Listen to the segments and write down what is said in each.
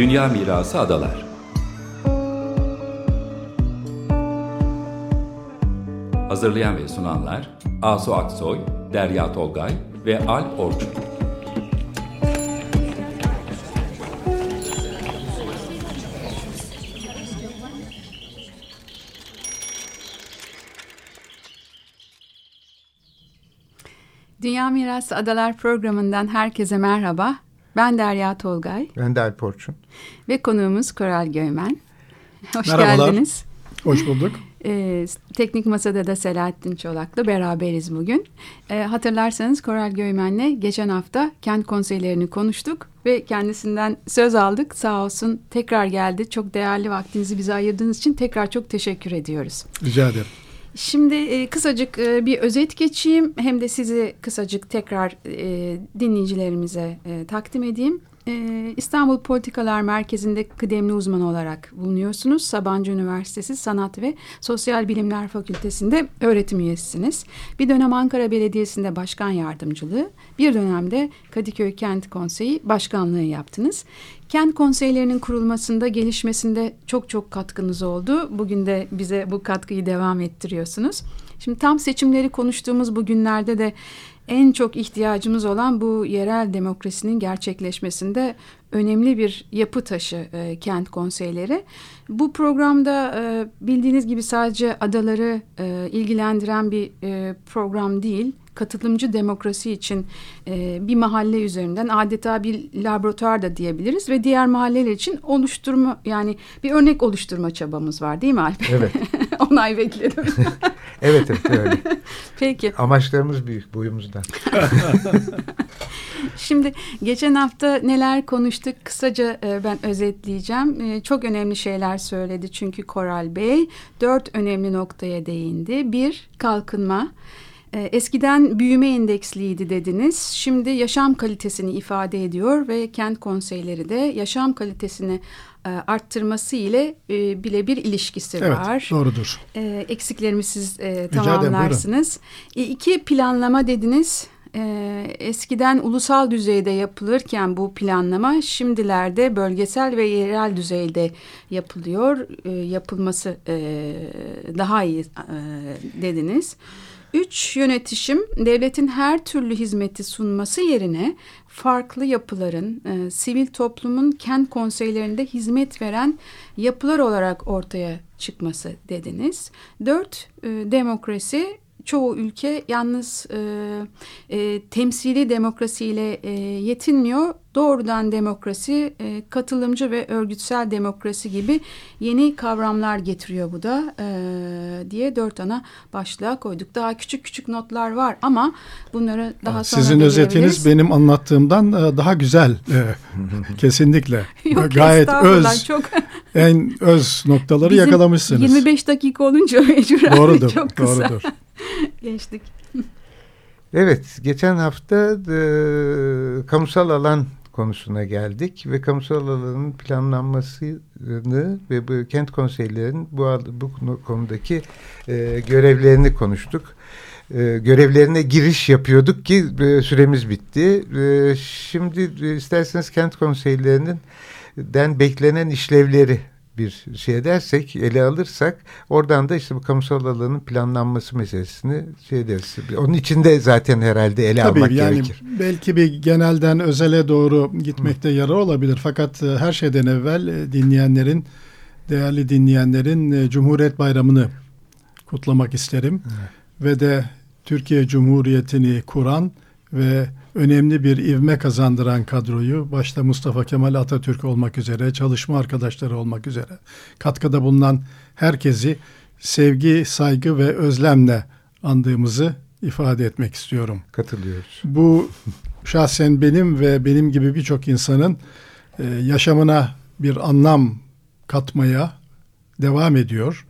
Dünya Mirası Adalar Hazırlayan ve sunanlar Asu Aksoy, Derya Tolgay ve Alp Orçun. Dünya Mirası Adalar programından herkese merhaba. Ben Derya Tolgay. Ben de Alp Orçun. Ve konuğumuz Koral Göymen. Hoş Merhabalar. geldiniz. Hoş bulduk. Ee, teknik Masada da Selahattin Çolak'la beraberiz bugün. Ee, hatırlarsanız Koral Göymen'le geçen hafta kent konseylerini konuştuk ve kendisinden söz aldık. Sağ olsun tekrar geldi. Çok değerli vaktinizi bize ayırdığınız için tekrar çok teşekkür ediyoruz. Rica ederim. Şimdi e, kısacık e, bir özet geçeyim hem de sizi kısacık tekrar e, dinleyicilerimize e, takdim edeyim. E, İstanbul Politikalar Merkezi'nde kıdemli uzman olarak bulunuyorsunuz. Sabancı Üniversitesi Sanat ve Sosyal Bilimler Fakültesi'nde öğretim üyesisiniz. Bir dönem Ankara Belediyesi'nde başkan yardımcılığı, bir dönemde Kadıköy Kent Konseyi başkanlığı yaptınız. Kent konseylerinin kurulmasında, gelişmesinde çok çok katkınız oldu. Bugün de bize bu katkıyı devam ettiriyorsunuz. Şimdi tam seçimleri konuştuğumuz bu günlerde de en çok ihtiyacımız olan bu yerel demokrasinin gerçekleşmesinde önemli bir yapı taşı e, kent konseyleri. Bu programda e, bildiğiniz gibi sadece adaları e, ilgilendiren bir e, program değil katılımcı demokrasi için e, bir mahalle üzerinden adeta bir laboratuvar da diyebiliriz ve diğer mahalleler için oluşturma yani bir örnek oluşturma çabamız var değil mi Alp? Evet. Onay bekledim. evet evet öyle. Peki. Amaçlarımız büyük boyumuzdan. Şimdi geçen hafta neler konuştuk kısaca e, ben özetleyeceğim. E, çok önemli şeyler söyledi çünkü Koral Bey dört önemli noktaya değindi. Bir kalkınma. E, eskiden büyüme endeksliydi dediniz. Şimdi yaşam kalitesini ifade ediyor ve kent konseyleri de yaşam kalitesini e, arttırması ile e, birebir ilişkisi evet, var. doğrudur. E, eksiklerimi siz e, ederim, tamamlarsınız. E, iki planlama dediniz. E, eskiden ulusal düzeyde yapılırken bu planlama şimdilerde bölgesel ve yerel düzeyde yapılıyor. E, yapılması e, daha iyi e, dediniz. Üç yönetişim devletin her türlü hizmeti sunması yerine farklı yapıların, e, sivil toplumun kent konseylerinde hizmet veren yapılar olarak ortaya çıkması dediniz. Dört, e, demokrasi çoğu ülke yalnız e, e, temsili demokrasiyle e, yetinmiyor. Doğrudan demokrasi, e, katılımcı ve örgütsel demokrasi gibi yeni kavramlar getiriyor bu da e, diye dört ana başlığa koyduk. Daha küçük küçük notlar var ama bunları daha sonra Sizin özetiniz benim anlattığımdan e, daha güzel. E, kesinlikle. Yok, Gayet öz, çok en öz noktaları Bizim yakalamışsınız. 25 dakika olunca mecburen Doğrudur, çok kısa doğrudur. geçtik. Evet, geçen hafta e, kamusal alan konusuna geldik ve kamusal alanın planlanmasını ve bu kent konseylerinin bu, bu konudaki e, görevlerini konuştuk. E, görevlerine giriş yapıyorduk ki e, süremiz bitti. E, şimdi e, isterseniz kent konseylerinin den beklenen işlevleri bir şey dersek, ele alırsak oradan da işte bu kamusal alanın planlanması meselesini şey deriz. Onun içinde zaten herhalde ele Tabii, almak yani gerekir. Belki bir genelden özele doğru gitmekte Hı. yarar olabilir. Fakat e, her şeyden evvel e, dinleyenlerin, değerli dinleyenlerin e, Cumhuriyet Bayramı'nı kutlamak isterim. Evet. Ve de Türkiye Cumhuriyeti'ni kuran ve önemli bir ivme kazandıran kadroyu başta Mustafa Kemal Atatürk olmak üzere, çalışma arkadaşları olmak üzere katkıda bulunan herkesi sevgi, saygı ve özlemle andığımızı ifade etmek istiyorum. Katılıyoruz. Bu şahsen benim ve benim gibi birçok insanın e, yaşamına bir anlam katmaya devam ediyor.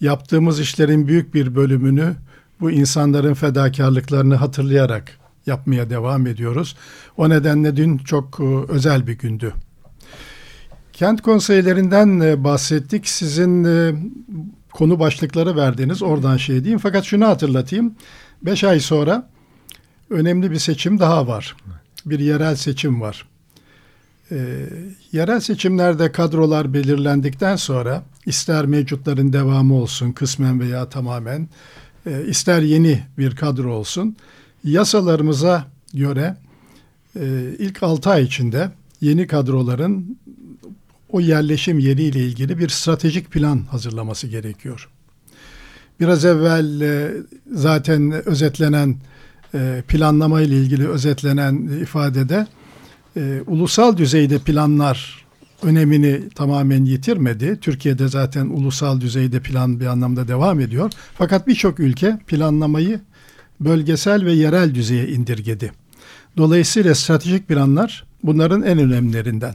Yaptığımız işlerin büyük bir bölümünü bu insanların fedakarlıklarını hatırlayarak yapmaya devam ediyoruz. O nedenle dün çok e, özel bir gündü. Kent konseylerinden e, bahsettik. Sizin e, konu başlıkları verdiniz. Oradan şey diyeyim. Fakat şunu hatırlatayım. Beş ay sonra önemli bir seçim daha var. Bir yerel seçim var. Yerel seçimlerde kadrolar belirlendikten sonra ister mevcutların devamı olsun kısmen veya tamamen ister yeni bir kadro olsun yasalarımıza göre e, ilk 6 ay içinde yeni kadroların o yerleşim yeriyle ilgili bir stratejik plan hazırlaması gerekiyor. Biraz evvel e, zaten özetlenen e, planlama ile ilgili özetlenen ifadede e, ulusal düzeyde planlar önemini tamamen yitirmedi. Türkiye'de zaten ulusal düzeyde plan bir anlamda devam ediyor. Fakat birçok ülke planlamayı bölgesel ve yerel düzeye indirgedi. Dolayısıyla stratejik planlar bunların en önemlilerinden.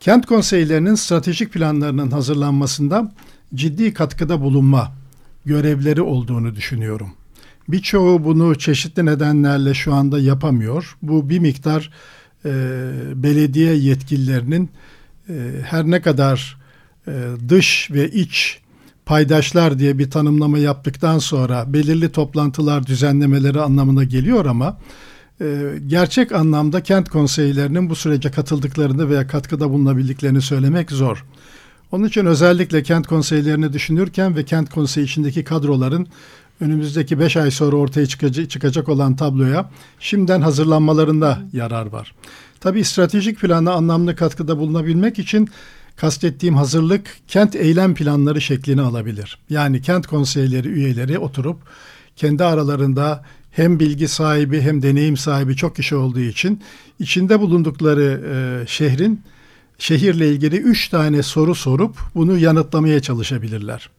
Kent konseylerinin stratejik planlarının hazırlanmasında ciddi katkıda bulunma görevleri olduğunu düşünüyorum. Birçoğu bunu çeşitli nedenlerle şu anda yapamıyor. Bu bir miktar e, belediye yetkililerinin e, her ne kadar e, dış ve iç paydaşlar diye bir tanımlama yaptıktan sonra belirli toplantılar düzenlemeleri anlamına geliyor ama e, gerçek anlamda kent konseylerinin bu sürece katıldıklarını veya katkıda bulunabildiklerini söylemek zor. Onun için özellikle kent konseylerini düşünürken ve kent konseyi içindeki kadroların önümüzdeki 5 ay sonra ortaya çıkacak, çıkacak olan tabloya şimdiden hazırlanmalarında yarar var. Tabi stratejik plana anlamlı katkıda bulunabilmek için kastettiğim hazırlık kent eylem planları şeklini alabilir. Yani kent konseyleri üyeleri oturup kendi aralarında hem bilgi sahibi hem deneyim sahibi çok kişi olduğu için içinde bulundukları e, şehrin şehirle ilgili üç tane soru sorup bunu yanıtlamaya çalışabilirler.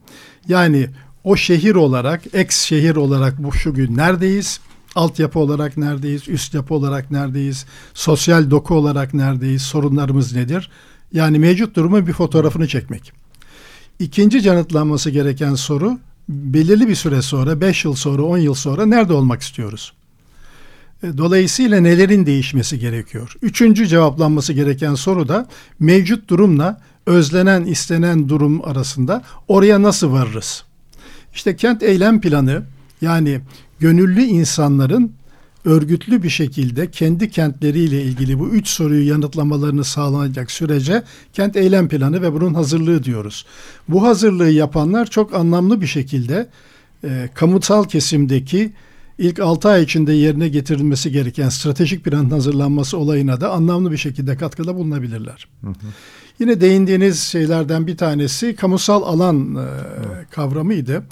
Yani o şehir olarak, ex şehir olarak bu şu gün neredeyiz? Altyapı olarak neredeyiz? Üst yapı olarak neredeyiz? Sosyal doku olarak neredeyiz? Sorunlarımız nedir? Yani mevcut durumun bir fotoğrafını çekmek. İkinci yanıtlanması gereken soru belirli bir süre sonra, 5 yıl sonra, 10 yıl sonra nerede olmak istiyoruz? E, dolayısıyla nelerin değişmesi gerekiyor? Üçüncü cevaplanması gereken soru da mevcut durumla özlenen, istenen durum arasında oraya nasıl varırız? İşte kent eylem planı yani gönüllü insanların örgütlü bir şekilde kendi kentleriyle ilgili bu üç soruyu yanıtlamalarını sağlanacak sürece kent eylem planı ve bunun hazırlığı diyoruz. Bu hazırlığı yapanlar çok anlamlı bir şekilde e, kamusal kesimdeki ilk 6 ay içinde yerine getirilmesi gereken stratejik planın hazırlanması olayına da anlamlı bir şekilde katkıda bulunabilirler. Hı hı. Yine değindiğiniz şeylerden bir tanesi kamusal alan e, kavramıydı.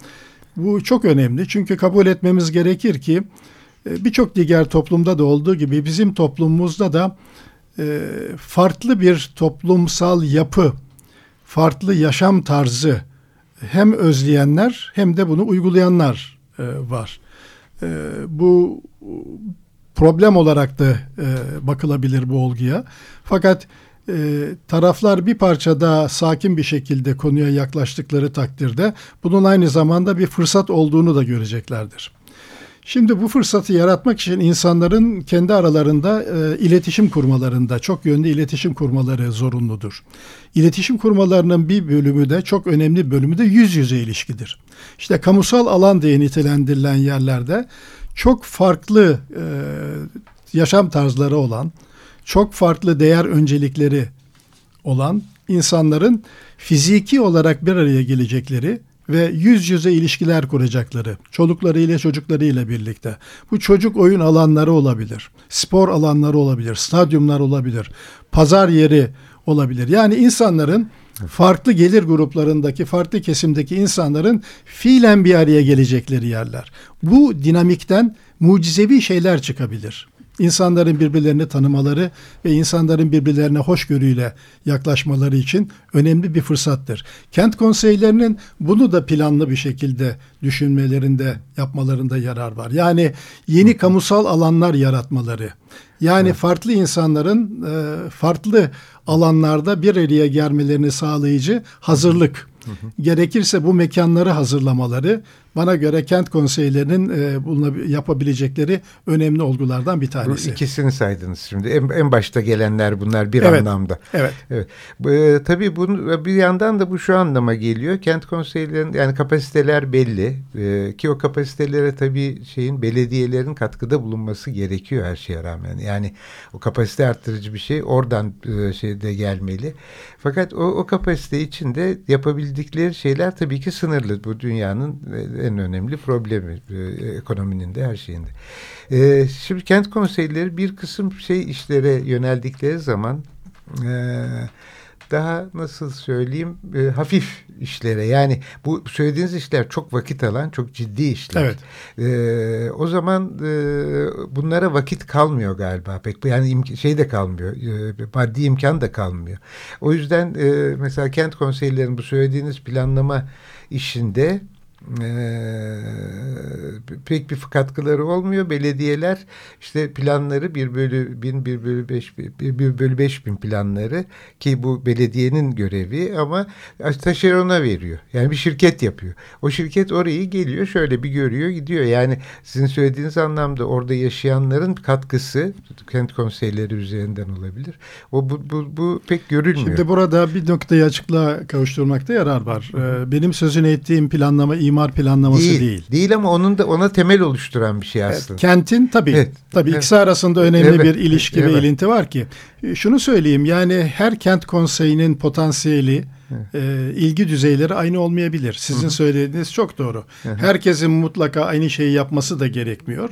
Bu çok önemli çünkü kabul etmemiz gerekir ki birçok diğer toplumda da olduğu gibi bizim toplumumuzda da e, farklı bir toplumsal yapı, farklı yaşam tarzı hem özleyenler hem de bunu uygulayanlar e, var. Bu problem olarak da bakılabilir bu olguya. Fakat taraflar bir parça daha sakin bir şekilde konuya yaklaştıkları takdirde bunun aynı zamanda bir fırsat olduğunu da göreceklerdir. Şimdi bu fırsatı yaratmak için insanların kendi aralarında e, iletişim kurmalarında çok yönlü iletişim kurmaları zorunludur. İletişim kurmalarının bir bölümü de çok önemli bölümü de yüz yüze ilişkidir. İşte kamusal alan diye nitelendirilen yerlerde çok farklı e, yaşam tarzları olan, çok farklı değer öncelikleri olan insanların fiziki olarak bir araya gelecekleri ve yüz yüze ilişkiler kuracakları, çoluklarıyla çocuklarıyla birlikte. Bu çocuk oyun alanları olabilir, spor alanları olabilir, stadyumlar olabilir, pazar yeri olabilir. Yani insanların farklı gelir gruplarındaki, farklı kesimdeki insanların fiilen bir araya gelecekleri yerler. Bu dinamikten mucizevi şeyler çıkabilir insanların birbirlerini tanımaları ve insanların birbirlerine hoşgörüyle yaklaşmaları için önemli bir fırsattır. Kent konseylerinin bunu da planlı bir şekilde düşünmelerinde, yapmalarında yarar var. Yani yeni kamusal alanlar yaratmaları. Yani evet. farklı insanların e, farklı alanlarda bir araya gelmelerini sağlayıcı hazırlık Gerekirse bu mekanları hazırlamaları bana göre kent konseylerinin e, bununla yapabilecekleri önemli olgulardan bir tanesi. İkisini saydınız şimdi. En, en başta gelenler bunlar bir evet, anlamda. Evet. evet. E, tabii bunu, bir yandan da bu şu anlama geliyor. Kent konseylerinin yani kapasiteler belli. E, ki o kapasitelere tabii şeyin belediyelerin katkıda bulunması gerekiyor her şeye rağmen. Yani o kapasite arttırıcı bir şey oradan e, şeyde gelmeli. Fakat o, o kapasite içinde yapabildikleri şeyler tabii ki sınırlı. Bu dünyanın e, en önemli problemi e, ekonominin de her şeyinde. E, şimdi kent konseyleri bir kısım şey işlere yöneldikleri zaman e, daha nasıl söyleyeyim e, hafif işlere yani bu söylediğiniz işler çok vakit alan çok ciddi işler. Evet. E, o zaman e, bunlara vakit kalmıyor galiba pek yani şey de kalmıyor e, maddi imkan da kalmıyor. O yüzden e, mesela kent konseylerinin bu söylediğiniz planlama işinde ee, pek bir katkıları olmuyor. Belediyeler işte planları bir bölü bin, bir bölü beş, bir, bir bölü beş bin planları ki bu belediyenin görevi ama taşerona veriyor. Yani bir şirket yapıyor. O şirket orayı geliyor şöyle bir görüyor gidiyor. Yani sizin söylediğiniz anlamda orada yaşayanların katkısı kent konseyleri üzerinden olabilir. O bu, bu, bu pek görülmüyor. Şimdi burada bir noktayı açıklığa kavuşturmakta yarar var. Ee, benim sözünü ettiğim planlama imar planlaması değil. Değil, değil ama onun da ona temel oluşturan bir şey aslında. Evet, kentin tabii evet. tabii evet. ikisi arasında önemli evet. bir ilişki evet. ve ilinti var ki. E, şunu söyleyeyim yani her kent konseyinin potansiyeli e, ilgi düzeyleri aynı olmayabilir. Sizin Hı-hı. söylediğiniz çok doğru. Hı-hı. Herkesin mutlaka aynı şeyi yapması da gerekmiyor.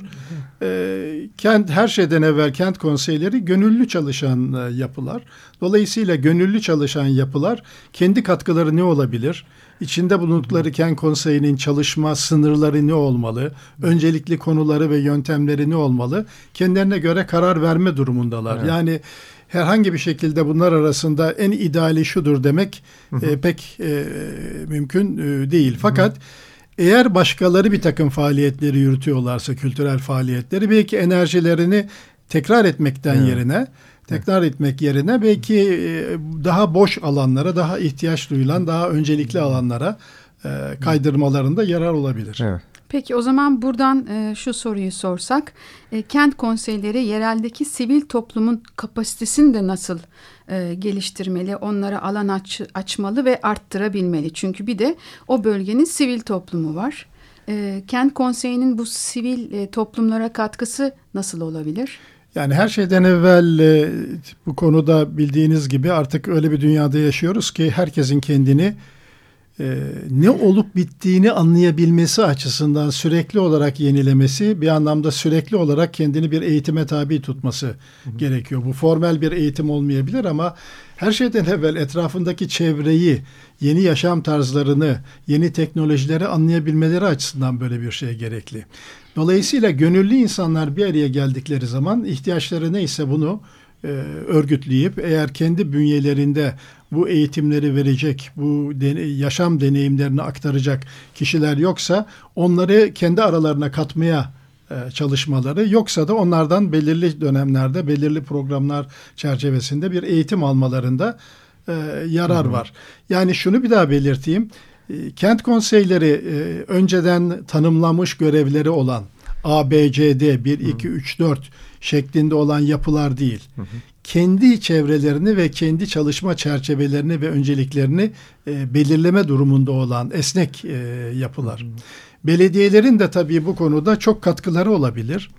E, kent her şeyden evvel kent konseyleri gönüllü çalışan e, yapılar. Dolayısıyla gönüllü çalışan yapılar kendi katkıları ne olabilir? İçinde bulundukları kent konseyinin çalışma sınırları ne olmalı? Öncelikli konuları ve yöntemleri ne olmalı? Kendilerine göre karar verme durumundalar. Evet. Yani herhangi bir şekilde bunlar arasında en ideali şudur demek E, pek e, mümkün e, değil. Fakat hı hı. eğer başkaları bir takım faaliyetleri yürütüyorlarsa kültürel faaliyetleri belki enerjilerini tekrar etmekten evet. yerine tekrar etmek yerine belki e, daha boş alanlara, daha ihtiyaç duyulan, daha öncelikli alanlara e, kaydırmalarında yarar olabilir. Evet. Peki o zaman buradan e, şu soruyu sorsak, e, kent konseyleri yereldeki sivil toplumun kapasitesini de nasıl e, geliştirmeli, onlara alan aç, açmalı ve arttırabilmeli? Çünkü bir de o bölgenin sivil toplumu var. E, kent konseyinin bu sivil e, toplumlara katkısı nasıl olabilir? Yani her şeyden evvel e, bu konuda bildiğiniz gibi artık öyle bir dünyada yaşıyoruz ki herkesin kendini e, ne olup bittiğini anlayabilmesi açısından sürekli olarak yenilemesi bir anlamda sürekli olarak kendini bir eğitime tabi tutması hı gerekiyor. Bu formel bir eğitim olmayabilir ama her şeyden evvel etrafındaki çevreyi, yeni yaşam tarzlarını, yeni teknolojileri anlayabilmeleri açısından böyle bir şey gerekli. Dolayısıyla gönüllü insanlar bir araya geldikleri zaman ihtiyaçları neyse bunu e, örgütleyip eğer kendi bünyelerinde bu eğitimleri verecek, bu deney, yaşam deneyimlerini aktaracak kişiler yoksa onları kendi aralarına katmaya çalışmaları yoksa da onlardan belirli dönemlerde belirli programlar çerçevesinde bir eğitim almalarında e, yarar var. Yani şunu bir daha belirteyim. E, kent konseyleri e, önceden tanımlanmış görevleri olan A, B, C, D 1, 2, 3, 4 şeklinde olan yapılar değil. Hı hı. Kendi çevrelerini ve kendi çalışma çerçevelerini ve önceliklerini e, belirleme durumunda olan esnek e, yapılar. Hı hı. Belediyelerin de tabii bu konuda çok katkıları olabilir.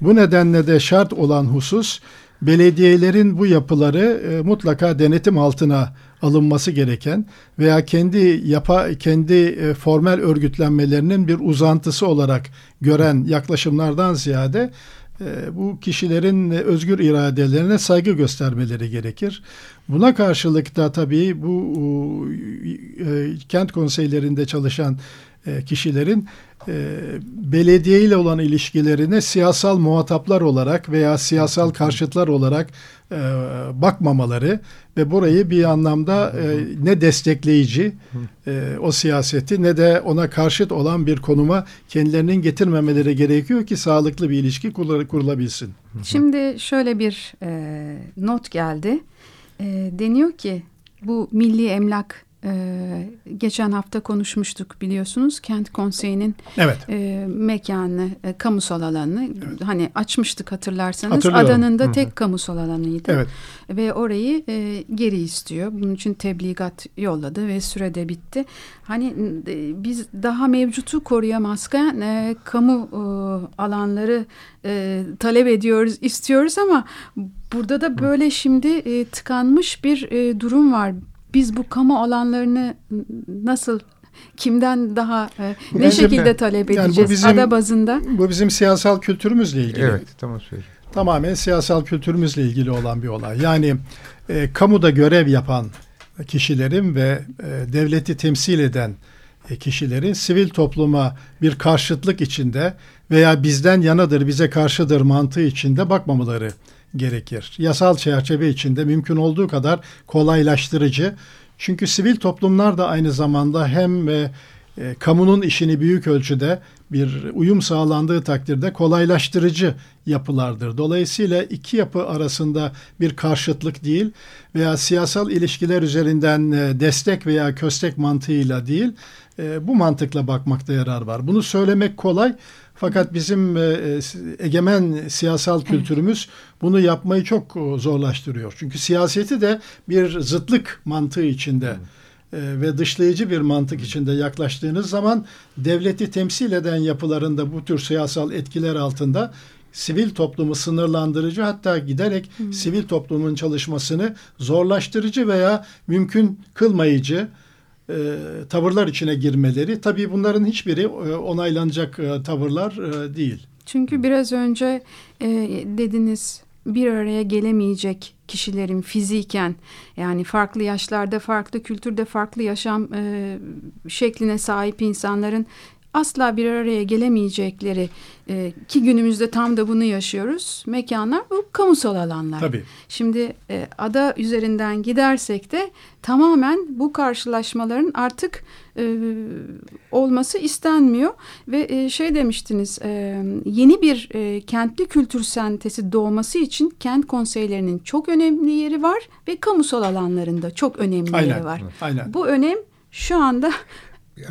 Bu nedenle de şart olan husus belediyelerin bu yapıları e, mutlaka denetim altına alınması gereken veya kendi yapa kendi e, formel örgütlenmelerinin bir uzantısı olarak gören yaklaşımlardan ziyade e, bu kişilerin özgür iradelerine saygı göstermeleri gerekir. Buna karşılık da tabii bu e, kent konseylerinde çalışan e, kişilerin e, belediye ile olan ilişkilerine siyasal muhataplar olarak veya siyasal karşıtlar olarak e, bakmamaları ve burayı bir anlamda e, ne destekleyici e, o siyaseti ne de ona karşıt olan bir konuma kendilerinin getirmemeleri gerekiyor ki sağlıklı bir ilişki kur, kurulabilsin. Şimdi şöyle bir e, not geldi. E, deniyor ki bu milli emlak e, geçen hafta konuşmuştuk biliyorsunuz. Kent Konseyi'nin evet. e, mekanını, e, kamusal alanını evet. hani açmıştık hatırlarsanız. Adanın da tek kamusal alanıydı. Evet. Ve orayı e, geri istiyor. Bunun için tebligat yolladı ve sürede bitti. Hani e, biz daha mevcutu koruyamazken e, kamu e, alanları e, talep ediyoruz, istiyoruz ama burada da böyle şimdi e, tıkanmış bir e, durum var biz bu kamu alanlarını nasıl kimden daha e, ne Bence şekilde ben, talep edeceğiz yani bu bizim, ada bazında? Bu bizim siyasal kültürümüzle ilgili. Evet tamam söyleyeyim. Tamamen siyasal kültürümüzle ilgili olan bir olay. Yani e, kamuda görev yapan kişilerin ve e, devleti temsil eden e, kişilerin sivil topluma bir karşıtlık içinde veya bizden yanadır, bize karşıdır mantığı içinde bakmamaları gerekir. Yasal çerçeve içinde mümkün olduğu kadar kolaylaştırıcı. Çünkü sivil toplumlar da aynı zamanda hem e, e, kamunun işini büyük ölçüde bir uyum sağlandığı takdirde kolaylaştırıcı yapılardır. Dolayısıyla iki yapı arasında bir karşıtlık değil veya siyasal ilişkiler üzerinden e, destek veya köstek mantığıyla değil e, bu mantıkla bakmakta yarar var. Bunu söylemek kolay fakat bizim e, e, egemen siyasal kültürümüz bunu yapmayı çok e, zorlaştırıyor. Çünkü siyaseti de bir zıtlık mantığı içinde ve dışlayıcı bir mantık içinde yaklaştığınız zaman devleti temsil eden yapılarında bu tür siyasal etkiler altında sivil toplumu sınırlandırıcı hatta giderek hmm. sivil toplumun çalışmasını zorlaştırıcı veya mümkün kılmayıcı e, tavırlar içine girmeleri. Tabii bunların hiçbiri e, onaylanacak e, tavırlar e, değil. Çünkü biraz önce e, dediniz bir araya gelemeyecek kişilerin fiziken yani farklı yaşlarda, farklı kültürde, farklı yaşam e, şekline sahip insanların asla bir araya gelemeyecekleri e, ki günümüzde tam da bunu yaşıyoruz. Mekanlar bu kamusal alanlar. Tabii. Şimdi e, ada üzerinden gidersek de tamamen bu karşılaşmaların artık e, olması istenmiyor ve e, şey demiştiniz e, yeni bir e, kentli kültür sentezi doğması için kent konseylerinin çok önemli yeri var ve kamusal alanlarında çok önemli aynen, yeri var. Aynen. Bu önem şu anda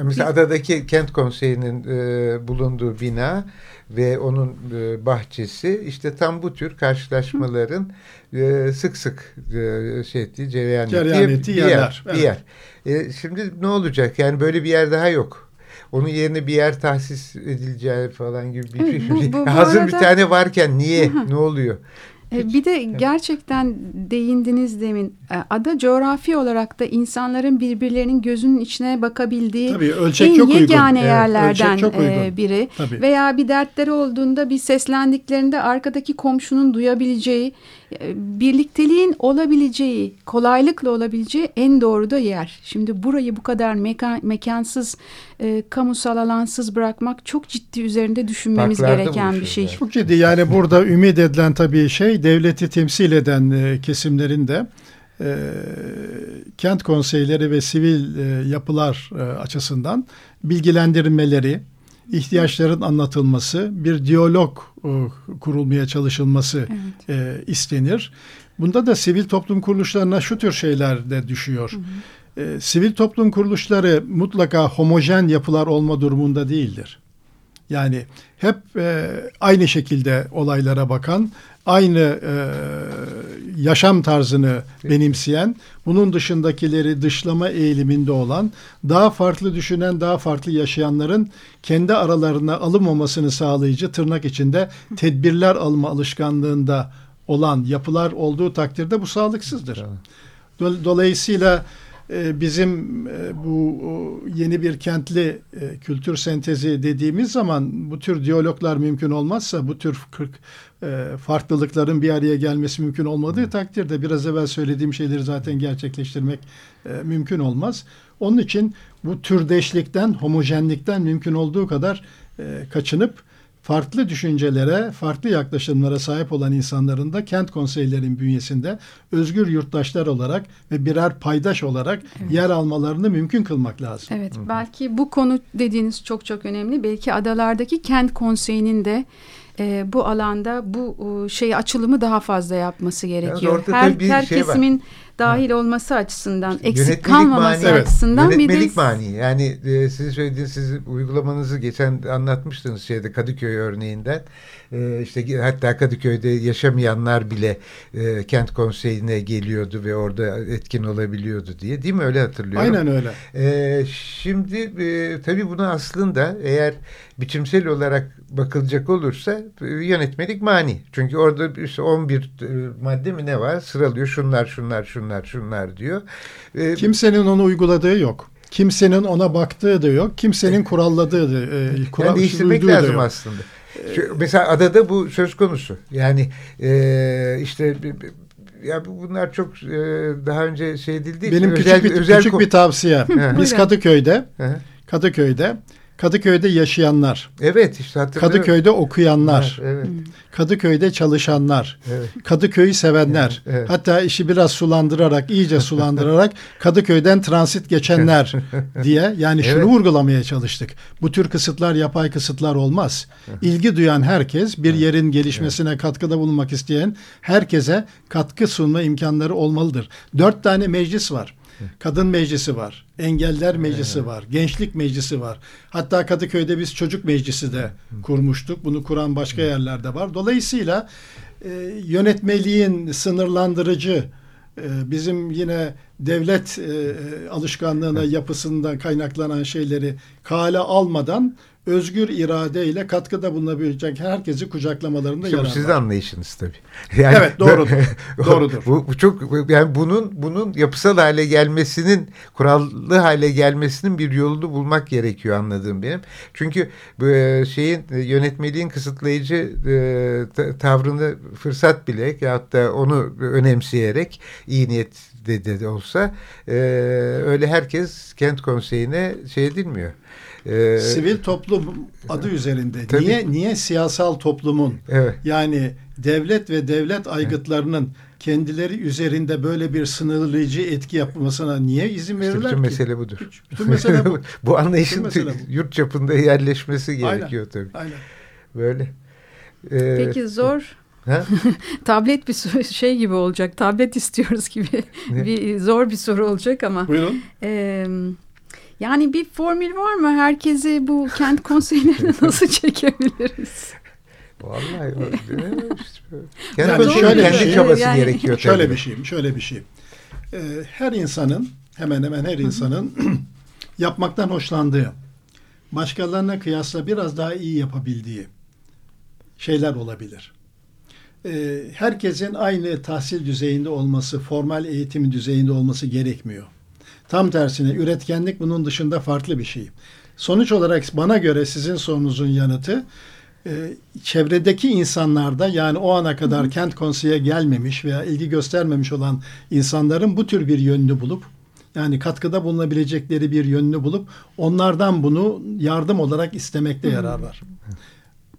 Mesela adadaki kent konseyinin e, bulunduğu bina ve onun e, bahçesi işte tam bu tür karşılaşmaların e, sık sık e, şey ettiği cereyan, cereyan ettiği bir yerler. Yer, bir yer. E, şimdi ne olacak? Yani böyle bir yer daha yok. Onun yerine bir yer tahsis edileceği falan gibi bir evet, şey. Bu, bu, bu Hazır arada... bir tane varken niye? ne oluyor? E, bir de gerçekten değindiniz demin. E, ada coğrafi olarak da insanların birbirlerinin gözünün içine bakabildiği Tabii, ölçek en çok yegane uygun. yerlerden evet, çok uygun. E, biri. Tabii. Veya bir dertleri olduğunda bir seslendiklerinde arkadaki komşunun duyabileceği birlikteliğin olabileceği, kolaylıkla olabileceği en doğru da yer. Şimdi burayı bu kadar mekan, mekansız, e, kamusal alansız bırakmak çok ciddi üzerinde düşünmemiz Parklarda gereken bir şey. Çok ciddi yani burada ümit edilen tabii şey devleti temsil eden e, kesimlerin de e, kent konseyleri ve sivil e, yapılar e, açısından bilgilendirmeleri, ihtiyaçların anlatılması, bir diyalog e, kurulmaya çalışılması evet. e, istenir. Bunda da sivil toplum kuruluşlarına şu tür şeyler de düşüyor. Hı hı. E, sivil toplum kuruluşları mutlaka homojen yapılar olma durumunda değildir. Yani hep e, aynı şekilde olaylara bakan, aynı e, yaşam tarzını benimseyen, bunun dışındakileri dışlama eğiliminde olan, daha farklı düşünen, daha farklı yaşayanların kendi aralarına alınmamasını sağlayıcı tırnak içinde tedbirler alma alışkanlığında olan yapılar olduğu takdirde bu sağlıksızdır. Dolayısıyla ee, bizim e, bu yeni bir kentli e, kültür sentezi dediğimiz zaman bu tür diyaloglar mümkün olmazsa bu tür e, farklılıkların bir araya gelmesi mümkün olmadığı takdirde biraz evvel söylediğim şeyleri zaten gerçekleştirmek mümkün olmaz. Onun için bu türdeşlikten, homojenlikten mümkün olduğu kadar kaçınıp farklı düşüncelere, farklı yaklaşımlara sahip olan insanların da kent konseylerin bünyesinde özgür yurttaşlar olarak ve birer paydaş olarak evet. yer almalarını mümkün kılmak lazım. Evet, Hı-hı. belki bu konu dediğiniz çok çok önemli. Belki adalardaki kent konseyinin de e, bu alanda bu şey açılımı daha fazla yapması gerekiyor. Yani her her şey kesimin var dahil olması açısından, eksik kalmaması mani, açısından evet. Yönetmelik bir de... mani. Yani e, sizin söylediğiniz, siz uygulamanızı geçen anlatmıştınız şeyde Kadıköy örneğinden. E, işte hatta Kadıköy'de yaşamayanlar bile e, kent konseyine geliyordu ve orada etkin olabiliyordu diye. Değil mi? Öyle hatırlıyorum. Aynen öyle. E, şimdi e, tabii bunu aslında eğer biçimsel olarak bakılacak olursa e, yönetmelik mani. Çünkü orada işte 11 e, madde mi ne var? Sıralıyor şunlar şunlar şunlar şunlar diyor. E, Kimsenin onu uyguladığı yok. Kimsenin ona baktığı da yok. Kimsenin kuralladığı da, e, kural, yani değiştirmek lazım aslında. Mesela adada bu söz konusu. Yani e, işte ya bunlar çok e, daha önce şey edildi. Benim özel, küçük bir, özel küçük bir tavsiye. Biz Kadıköy'de Kadıköy'de Kadıköy'de yaşayanlar. Evet işte hatırlıyorum. Kadıköy'de okuyanlar. Evet. Kadıköy'de çalışanlar. Evet. Kadıköy'ü sevenler. Evet, evet. Hatta işi biraz sulandırarak, iyice sulandırarak Kadıköy'den transit geçenler diye yani şunu evet. vurgulamaya çalıştık. Bu tür kısıtlar yapay kısıtlar olmaz. İlgi duyan herkes, bir yerin gelişmesine katkıda bulunmak isteyen herkese katkı sunma imkanları olmalıdır. Dört tane meclis var. Kadın meclisi var. Engeller meclisi var. Gençlik meclisi var. Hatta Kadıköy'de biz çocuk meclisi de kurmuştuk. Bunu kuran başka yerlerde var. Dolayısıyla e, yönetmeliğin sınırlandırıcı e, bizim yine devlet e, alışkanlığına yapısından kaynaklanan şeyleri kale almadan özgür iradeyle katkıda bulunabilecek herkesi kucaklamalarında yarar var. Sizin anlayışınız tabii. Yani, evet doğrudur. doğrudur. Bu, bu çok yani bunun bunun yapısal hale gelmesinin kurallı hale gelmesinin bir yolunu bulmak gerekiyor anladığım benim. Çünkü bu e, şeyin e, yönetmeliğin kısıtlayıcı e, tavrını fırsat bile ya da onu önemseyerek iyi niyet de, de olsa e, öyle herkes kent konseyine şey edilmiyor. Ee, Sivil toplum adı üzerinde. Tabii. Niye niye siyasal toplumun evet. yani devlet ve devlet aygıtlarının kendileri üzerinde böyle bir sınırlayıcı etki yapmasına niye izin verirler işte bütün ki? mesele budur. Bütün mesele bu. bu anlayışın bu. yurt çapında yerleşmesi gerekiyor Aynen. tabii. Aynen. Böyle. Ee, Peki zor tablet bir şey gibi olacak. Tablet istiyoruz gibi. bir zor bir soru olacak ama. Buyurun. E, yani bir formül var mı? Herkesi bu kent konseylerine nasıl çekebiliriz? Vallahi yani şöyle kendi şey, çabası yani, gerekiyor. Şöyle bir şey, şöyle bir şey. Ee, her insanın, hemen hemen her insanın yapmaktan hoşlandığı, başkalarına kıyasla biraz daha iyi yapabildiği şeyler olabilir. Ee, herkesin aynı tahsil düzeyinde olması, formal eğitim düzeyinde olması gerekmiyor. Tam tersine üretkenlik bunun dışında farklı bir şey. Sonuç olarak bana göre sizin sorunuzun yanıtı e, çevredeki insanlarda yani o ana kadar kent konseye gelmemiş veya ilgi göstermemiş olan insanların bu tür bir yönünü bulup yani katkıda bulunabilecekleri bir yönünü bulup onlardan bunu yardım olarak istemekte yarar var.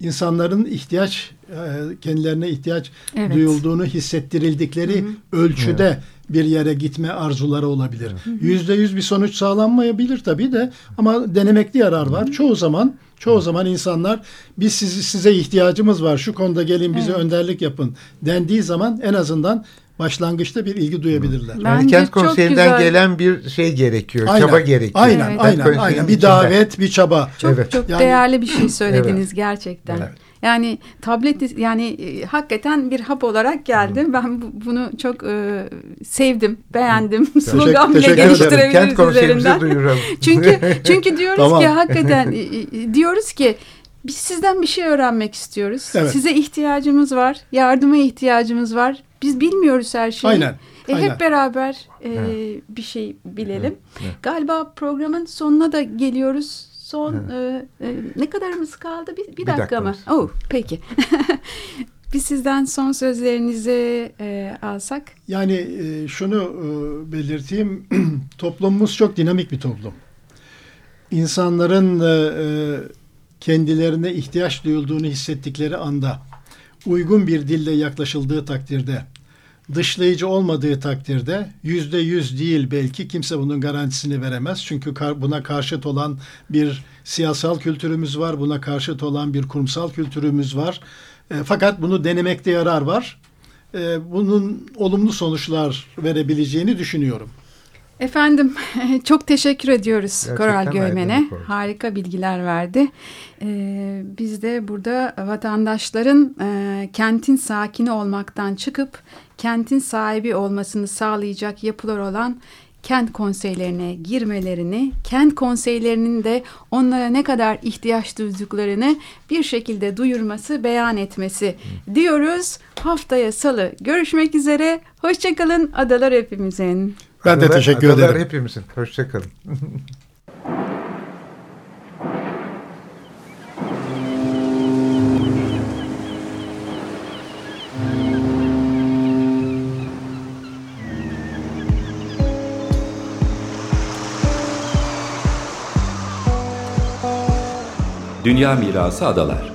İnsanların ihtiyaç e, kendilerine ihtiyaç evet. duyulduğunu hissettirildikleri hı hı. ölçüde evet bir yere gitme arzuları olabilir. Yüzde yüz bir sonuç sağlanmayabilir tabii de ama denemekte yarar var. Çoğu zaman çoğu zaman insanlar biz sizi, size ihtiyacımız var şu konuda gelin bize evet. önderlik yapın dendiği zaman en azından başlangıçta bir ilgi duyabilirler. Bence yani kent konseyinden gelen bir şey gerekiyor, aynen, çaba gerekiyor. Aynen, evet. aynen, aynen. Bir davet, bir çaba. Çok evet. çok yani, değerli bir şey söylediniz evet. gerçekten. Evet. Yani tablet yani e, hakikaten bir hap olarak geldi. Ben bu, bunu çok e, sevdim, beğendim. Slogan bile geliştirebiliriz üzerinden. çünkü çünkü diyoruz tamam. ki hakikaten e, diyoruz ki biz sizden bir şey öğrenmek istiyoruz. Evet. Size ihtiyacımız var, yardıma ihtiyacımız var. Biz bilmiyoruz her şeyi. Aynen. E, hep beraber e, bir şey bilelim. Evet. Galiba programın sonuna da geliyoruz son e, e, ne kadarımız kaldı? Bir, bir, bir dakika mı? Oh, peki. Biz sizden son sözlerinizi e, alsak. Yani e, şunu e, belirteyim. Toplumumuz çok dinamik bir toplum. İnsanların e, e, kendilerine ihtiyaç duyulduğunu hissettikleri anda uygun bir dille yaklaşıldığı takdirde dışlayıcı olmadığı takdirde yüzde yüz değil belki kimse bunun garantisini veremez. Çünkü buna karşıt olan bir siyasal kültürümüz var, buna karşıt olan bir kurumsal kültürümüz var. E, fakat bunu denemekte yarar var. E, bunun olumlu sonuçlar verebileceğini düşünüyorum. Efendim çok teşekkür ediyoruz Gerçekten Koral Göymen'e. Harika bilgiler verdi. Ee, biz de burada vatandaşların e, kentin sakini olmaktan çıkıp kentin sahibi olmasını sağlayacak yapılar olan kent konseylerine girmelerini, kent konseylerinin de onlara ne kadar ihtiyaç duyduklarını bir şekilde duyurması, beyan etmesi diyoruz. Haftaya salı görüşmek üzere. Hoşçakalın adalar hepimizin. Ben de teşekkür adalar ederim. hepimizin. Hoşçakalın. Dünya Mirası Adalar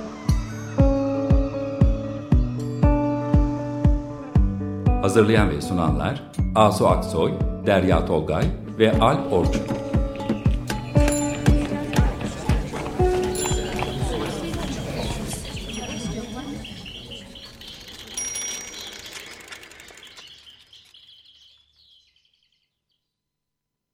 Hazırlayan ve sunanlar Asu Aksoy, Derya Tolgay ve Al Orçun.